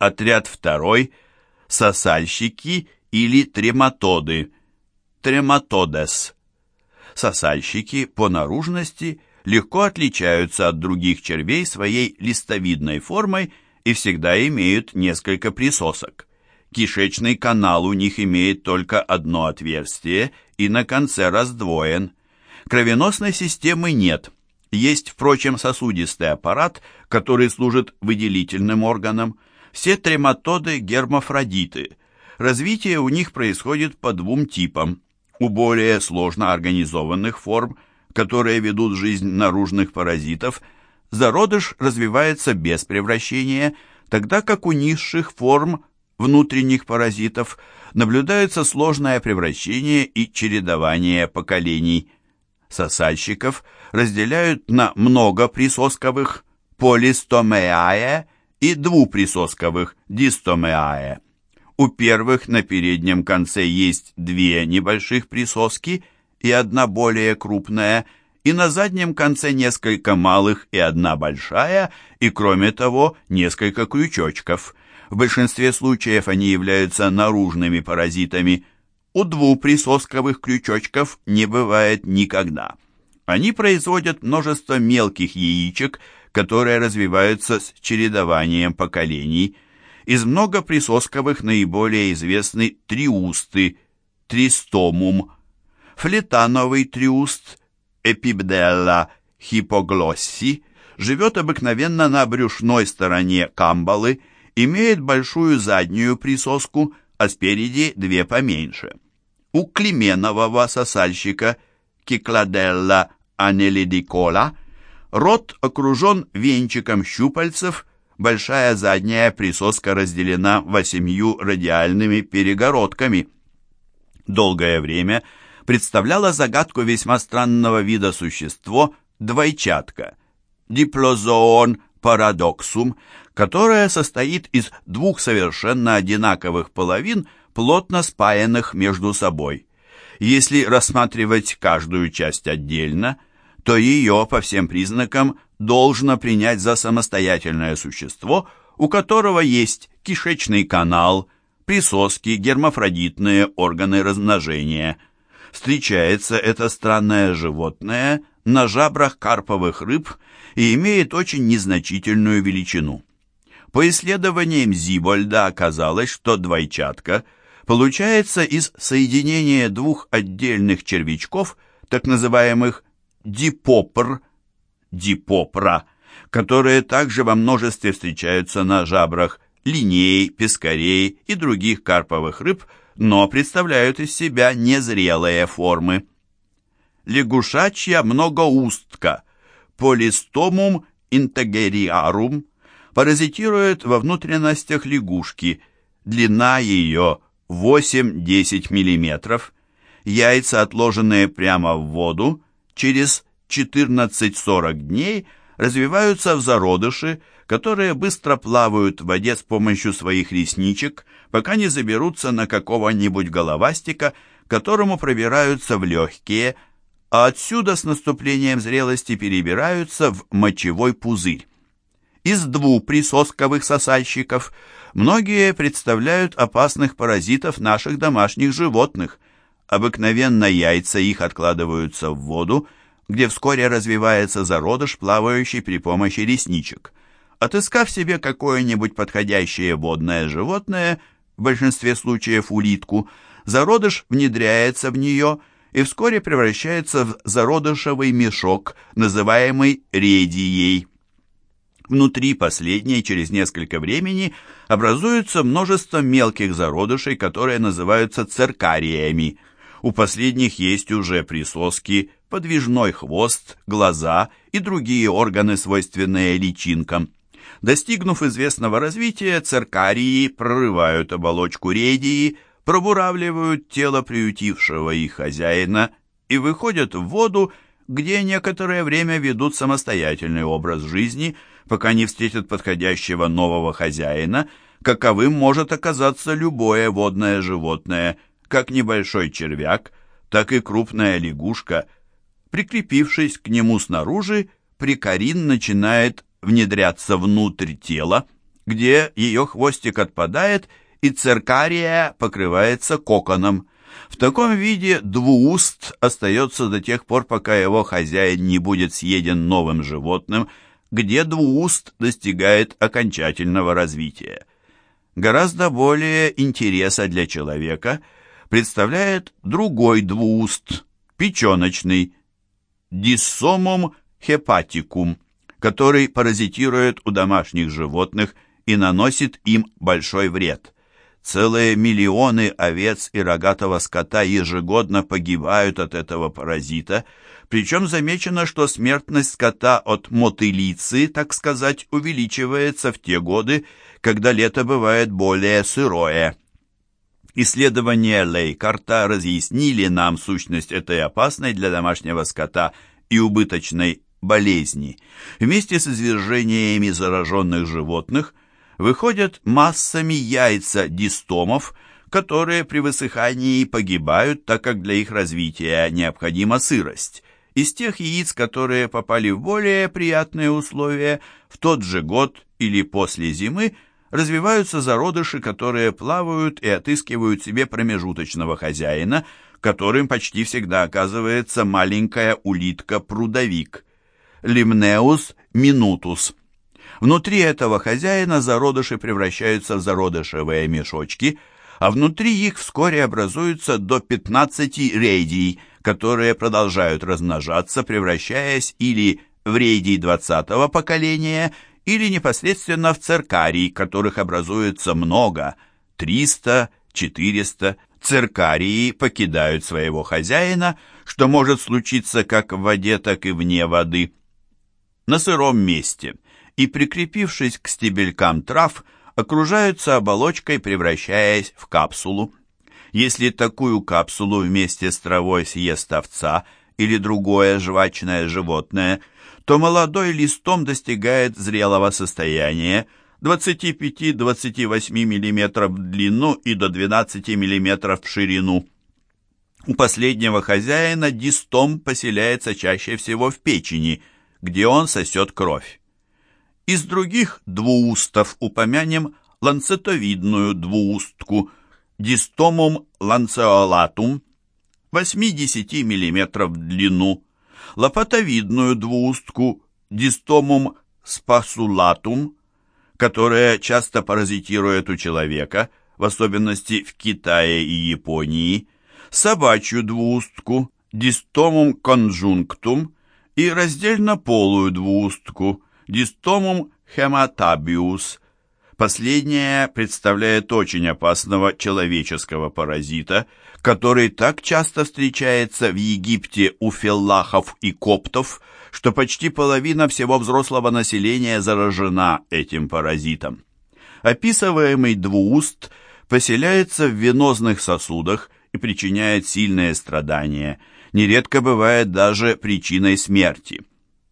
Отряд второй – сосальщики или трематоды, трематодес. Сосальщики по наружности легко отличаются от других червей своей листовидной формой и всегда имеют несколько присосок. Кишечный канал у них имеет только одно отверстие и на конце раздвоен. Кровеносной системы нет. Есть, впрочем, сосудистый аппарат, который служит выделительным органом. Все трематоды гермафродиты. Развитие у них происходит по двум типам. У более сложно организованных форм, которые ведут жизнь наружных паразитов, зародыш развивается без превращения, тогда как у низших форм внутренних паразитов наблюдается сложное превращение и чередование поколений. Сосальщиков разделяют на многоприсосковых полистомеае и двуприсосковых дистомеае. У первых на переднем конце есть две небольших присоски и одна более крупная, и на заднем конце несколько малых и одна большая, и кроме того несколько крючочков. В большинстве случаев они являются наружными паразитами. У двуприсосковых крючочков не бывает никогда. Они производят множество мелких яичек, которые развиваются с чередованием поколений. Из многоприсосковых наиболее известны триусты, тристомум, флетановый триуст, эпибделла хипоглосси, живет обыкновенно на брюшной стороне камбалы имеет большую заднюю присоску, а спереди две поменьше. У клеменового сосальщика Кикладелла анелидикола рот окружен венчиком щупальцев, большая задняя присоска разделена восемью радиальными перегородками. Долгое время представляло загадку весьма странного вида существо двойчатка – диплозоон парадоксум, которая состоит из двух совершенно одинаковых половин, плотно спаянных между собой. Если рассматривать каждую часть отдельно, то ее, по всем признакам, должно принять за самостоятельное существо, у которого есть кишечный канал, присоски, гермафродитные органы размножения. Встречается это странное животное на жабрах карповых рыб и имеет очень незначительную величину. По исследованиям Зибольда оказалось, что двойчатка получается из соединения двух отдельных червячков, так называемых дипопр, дипопра, которые также во множестве встречаются на жабрах линей, пескарей и других карповых рыб, но представляют из себя незрелые формы. Лягушачья многоустка, полистомум интегериарум, паразитирует во внутренностях лягушки. Длина ее 8-10 мм. Яйца, отложенные прямо в воду, через 14-40 дней развиваются в зародыши, которые быстро плавают в воде с помощью своих ресничек, пока не заберутся на какого-нибудь головастика, которому пробираются в легкие, а отсюда с наступлением зрелости перебираются в мочевой пузырь. Из двух присосковых сосальщиков многие представляют опасных паразитов наших домашних животных. Обыкновенно яйца их откладываются в воду, где вскоре развивается зародыш, плавающий при помощи ресничек. Отыскав себе какое-нибудь подходящее водное животное, в большинстве случаев улитку, зародыш внедряется в нее и вскоре превращается в зародышевый мешок, называемый редией. Внутри последней через несколько времени образуется множество мелких зародышей, которые называются циркариями. У последних есть уже присоски, подвижной хвост, глаза и другие органы, свойственные личинкам. Достигнув известного развития, циркарии прорывают оболочку редии, пробуравливают тело приютившего их хозяина и выходят в воду, где некоторое время ведут самостоятельный образ жизни – пока не встретят подходящего нового хозяина, каковым может оказаться любое водное животное, как небольшой червяк, так и крупная лягушка. Прикрепившись к нему снаружи, прикорин начинает внедряться внутрь тела, где ее хвостик отпадает и циркария покрывается коконом. В таком виде двууст остается до тех пор, пока его хозяин не будет съеден новым животным, где двууст достигает окончательного развития. Гораздо более интереса для человека представляет другой двууст, печеночный, диссомум хепатикум, который паразитирует у домашних животных и наносит им большой вред. Целые миллионы овец и рогатого скота ежегодно погибают от этого паразита, причем замечено, что смертность скота от мотылицы, так сказать, увеличивается в те годы, когда лето бывает более сырое. Исследования Лейкарта разъяснили нам сущность этой опасной для домашнего скота и убыточной болезни. Вместе с извержениями зараженных животных выходят массами яйца дистомов, которые при высыхании погибают, так как для их развития необходима сырость. Из тех яиц, которые попали в более приятные условия, в тот же год или после зимы развиваются зародыши, которые плавают и отыскивают себе промежуточного хозяина, которым почти всегда оказывается маленькая улитка-прудовик – Лимнеус минутус. Внутри этого хозяина зародыши превращаются в зародышевые мешочки, а внутри их вскоре образуются до 15 рейдий, которые продолжают размножаться, превращаясь или в рейдий 20-го поколения, или непосредственно в циркарий, которых образуется много, 300, 400. Циркарии покидают своего хозяина, что может случиться как в воде, так и вне воды на сыром месте и, прикрепившись к стебелькам трав, окружаются оболочкой, превращаясь в капсулу. Если такую капсулу вместе с травой съест овца или другое жвачное животное, то молодой листом достигает зрелого состояния 25-28 мм в длину и до 12 мм в ширину. У последнего хозяина дистом поселяется чаще всего в печени – где он сосет кровь. Из других двуустов упомянем ланцетовидную двуустку дистомум ланцеолатум 8-10 мм в длину, лопатовидную двуустку дистомум спасулатум, которая часто паразитирует у человека, в особенности в Китае и Японии, собачью двуустку дистомум конжунктум и раздельно полую двуустку дистомум хематабиус. Последняя представляет очень опасного человеческого паразита, который так часто встречается в Египте у феллахов и коптов, что почти половина всего взрослого населения заражена этим паразитом. Описываемый двууст поселяется в венозных сосудах и причиняет сильные страдания – нередко бывает даже причиной смерти.